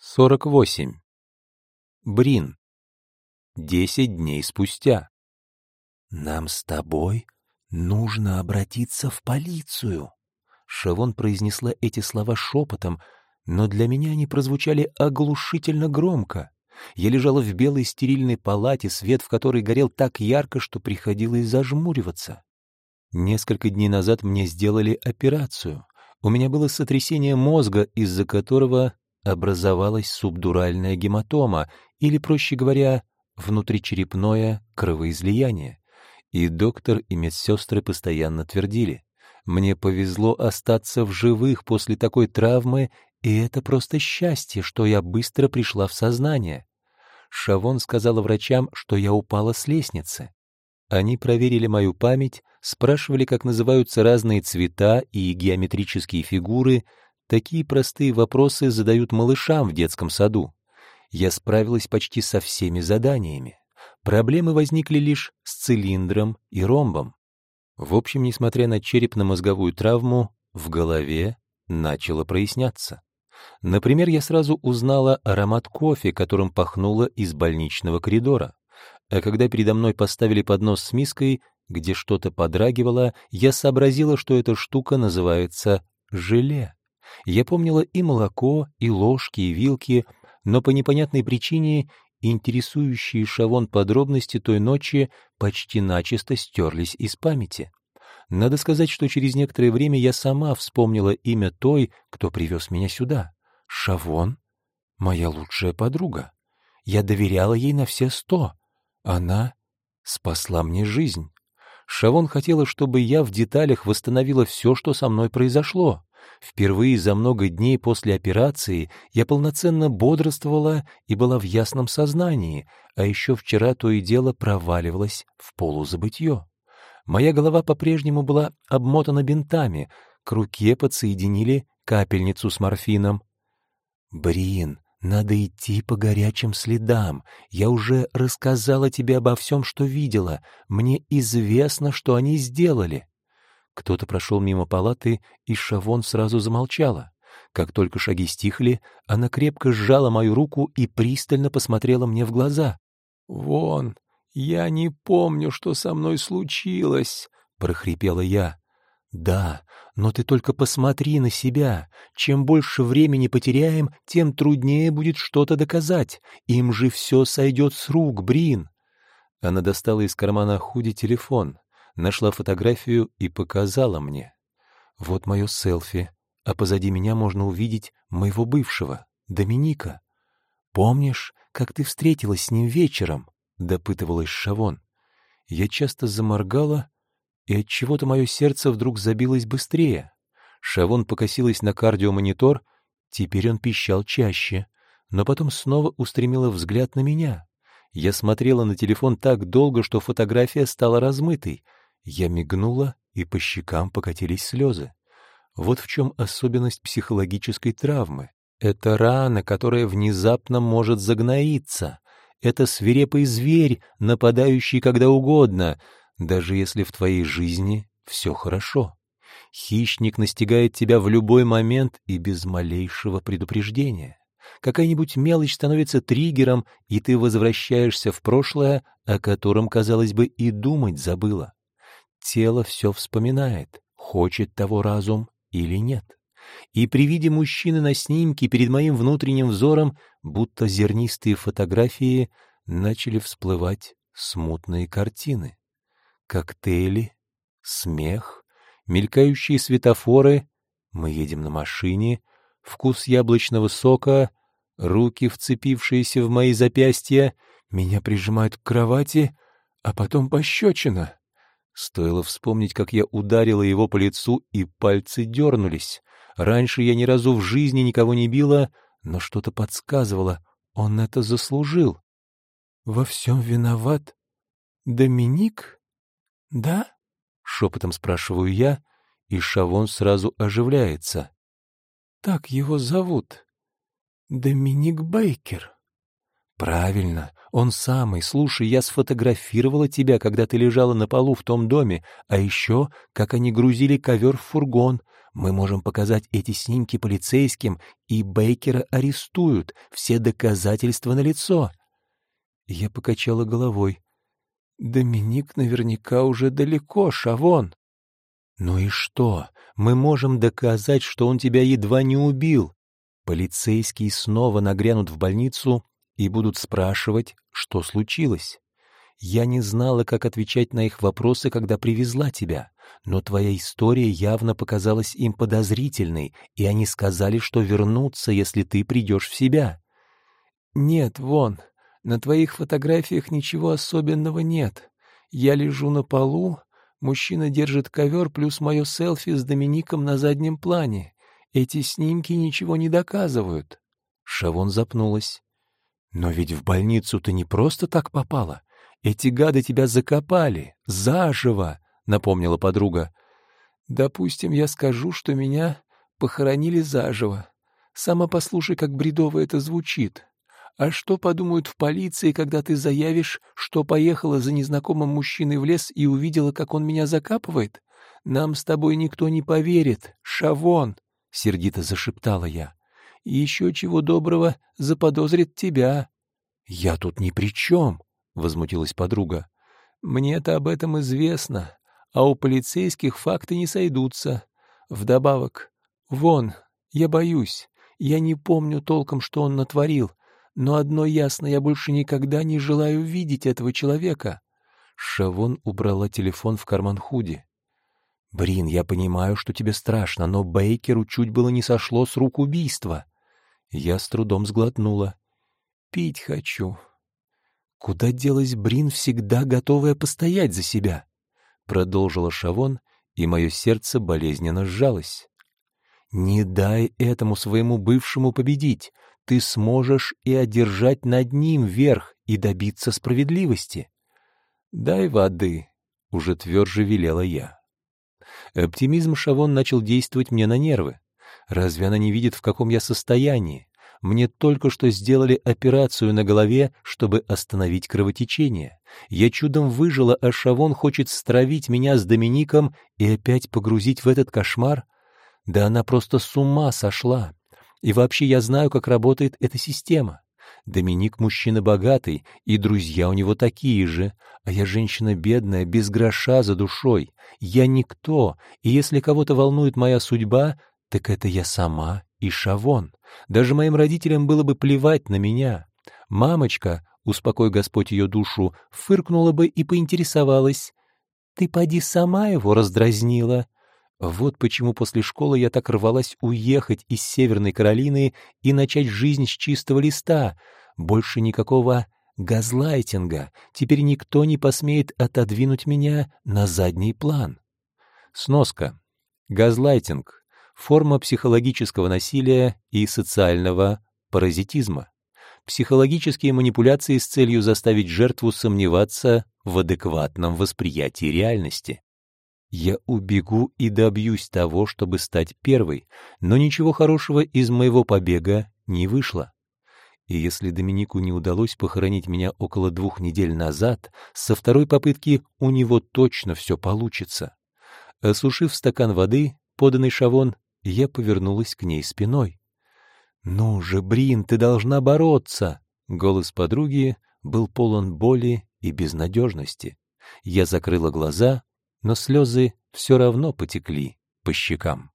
48. Брин. Десять дней спустя. «Нам с тобой нужно обратиться в полицию». Шавон произнесла эти слова шепотом, но для меня они прозвучали оглушительно громко. Я лежала в белой стерильной палате, свет в которой горел так ярко, что приходилось зажмуриваться. Несколько дней назад мне сделали операцию. У меня было сотрясение мозга, из-за которого образовалась субдуральная гематома, или, проще говоря, внутричерепное кровоизлияние. И доктор и медсестры постоянно твердили, «Мне повезло остаться в живых после такой травмы, и это просто счастье, что я быстро пришла в сознание». Шавон сказала врачам, что я упала с лестницы. Они проверили мою память, спрашивали, как называются разные цвета и геометрические фигуры, Такие простые вопросы задают малышам в детском саду. Я справилась почти со всеми заданиями. Проблемы возникли лишь с цилиндром и ромбом. В общем, несмотря на черепно-мозговую травму, в голове начало проясняться. Например, я сразу узнала аромат кофе, которым пахнуло из больничного коридора. А когда передо мной поставили поднос с миской, где что-то подрагивало, я сообразила, что эта штука называется желе. Я помнила и молоко, и ложки, и вилки, но по непонятной причине интересующие Шавон подробности той ночи почти начисто стерлись из памяти. Надо сказать, что через некоторое время я сама вспомнила имя той, кто привез меня сюда. Шавон — моя лучшая подруга. Я доверяла ей на все сто. Она спасла мне жизнь. Шавон хотела, чтобы я в деталях восстановила все, что со мной произошло. Впервые за много дней после операции я полноценно бодрствовала и была в ясном сознании, а еще вчера то и дело проваливалась в полузабытье. Моя голова по-прежнему была обмотана бинтами, к руке подсоединили капельницу с морфином. «Брин, надо идти по горячим следам. Я уже рассказала тебе обо всем, что видела. Мне известно, что они сделали». Кто-то прошел мимо палаты, и Шавон сразу замолчала. Как только шаги стихли, она крепко сжала мою руку и пристально посмотрела мне в глаза. «Вон, я не помню, что со мной случилось», — прохрипела я. «Да, но ты только посмотри на себя. Чем больше времени потеряем, тем труднее будет что-то доказать. Им же все сойдет с рук, Брин». Она достала из кармана худи телефон нашла фотографию и показала мне. Вот мое селфи, а позади меня можно увидеть моего бывшего, Доминика. Помнишь, как ты встретилась с ним вечером? допытывалась Шавон. Я часто заморгала, и от чего-то мое сердце вдруг забилось быстрее. Шавон покосилась на кардиомонитор, теперь он пищал чаще, но потом снова устремила взгляд на меня. Я смотрела на телефон так долго, что фотография стала размытой — я мигнула, и по щекам покатились слезы. Вот в чем особенность психологической травмы. Это рана, которая внезапно может загноиться. Это свирепый зверь, нападающий когда угодно, даже если в твоей жизни все хорошо. Хищник настигает тебя в любой момент и без малейшего предупреждения. Какая-нибудь мелочь становится триггером, и ты возвращаешься в прошлое, о котором, казалось бы, и думать забыла. Тело все вспоминает, хочет того разум или нет. И при виде мужчины на снимке перед моим внутренним взором, будто зернистые фотографии, начали всплывать смутные картины. Коктейли, смех, мелькающие светофоры, мы едем на машине, вкус яблочного сока, руки, вцепившиеся в мои запястья, меня прижимают к кровати, а потом пощечина. Стоило вспомнить, как я ударила его по лицу, и пальцы дернулись. Раньше я ни разу в жизни никого не била, но что-то подсказывало, он это заслужил. — Во всем виноват Доминик? — Да? — шепотом спрашиваю я, и Шавон сразу оживляется. — Так его зовут. Доминик Бейкер. — Правильно, он самый. Слушай, я сфотографировала тебя, когда ты лежала на полу в том доме, а еще, как они грузили ковер в фургон. Мы можем показать эти снимки полицейским, и Бейкера арестуют. Все доказательства налицо. Я покачала головой. Доминик наверняка уже далеко, Шавон. Ну и что? Мы можем доказать, что он тебя едва не убил. Полицейские снова нагрянут в больницу и будут спрашивать, что случилось. Я не знала, как отвечать на их вопросы, когда привезла тебя, но твоя история явно показалась им подозрительной, и они сказали, что вернутся, если ты придешь в себя. Нет, вон, на твоих фотографиях ничего особенного нет. Я лежу на полу, мужчина держит ковер плюс мое селфи с Домиником на заднем плане. Эти снимки ничего не доказывают. Шавон запнулась. Но ведь в больницу ты не просто так попала. Эти гады тебя закопали, заживо, напомнила подруга. Допустим, я скажу, что меня похоронили заживо. Сама послушай, как бредово это звучит. А что подумают в полиции, когда ты заявишь, что поехала за незнакомым мужчиной в лес и увидела, как он меня закапывает? Нам с тобой никто не поверит, Шавон, — сердито зашептала я. Еще чего доброго заподозрит тебя. Я тут ни при чем, возмутилась подруга. «Мне-то об этом известно, а у полицейских факты не сойдутся. Вдобавок, вон, я боюсь, я не помню толком, что он натворил, но одно ясно, я больше никогда не желаю видеть этого человека». Шавон убрала телефон в карман худи. «Брин, я понимаю, что тебе страшно, но Бейкеру чуть было не сошло с рук убийства». Я с трудом сглотнула. «Пить хочу», Куда делась Брин, всегда готовая постоять за себя? Продолжила Шавон, и мое сердце болезненно сжалось. Не дай этому своему бывшему победить. Ты сможешь и одержать над ним верх и добиться справедливости. Дай воды, уже тверже велела я. Оптимизм Шавон начал действовать мне на нервы. Разве она не видит, в каком я состоянии? Мне только что сделали операцию на голове, чтобы остановить кровотечение. Я чудом выжила, а Шавон хочет стравить меня с Домиником и опять погрузить в этот кошмар? Да она просто с ума сошла. И вообще я знаю, как работает эта система. Доминик мужчина богатый, и друзья у него такие же, а я женщина бедная, без гроша за душой. Я никто, и если кого-то волнует моя судьба, так это я сама и Шавон. Даже моим родителям было бы плевать на меня. Мамочка, успокой Господь ее душу, фыркнула бы и поинтересовалась. «Ты поди сама его раздразнила». Вот почему после школы я так рвалась уехать из Северной Каролины и начать жизнь с чистого листа. Больше никакого газлайтинга. Теперь никто не посмеет отодвинуть меня на задний план. Сноска. Газлайтинг форма психологического насилия и социального паразитизма, психологические манипуляции с целью заставить жертву сомневаться в адекватном восприятии реальности. Я убегу и добьюсь того, чтобы стать первой, но ничего хорошего из моего побега не вышло. И если Доминику не удалось похоронить меня около двух недель назад, со второй попытки у него точно все получится. Осушив стакан воды, поданный Шавон, я повернулась к ней спиной. «Ну же, Брин, ты должна бороться!» Голос подруги был полон боли и безнадежности. Я закрыла глаза, но слезы все равно потекли по щекам.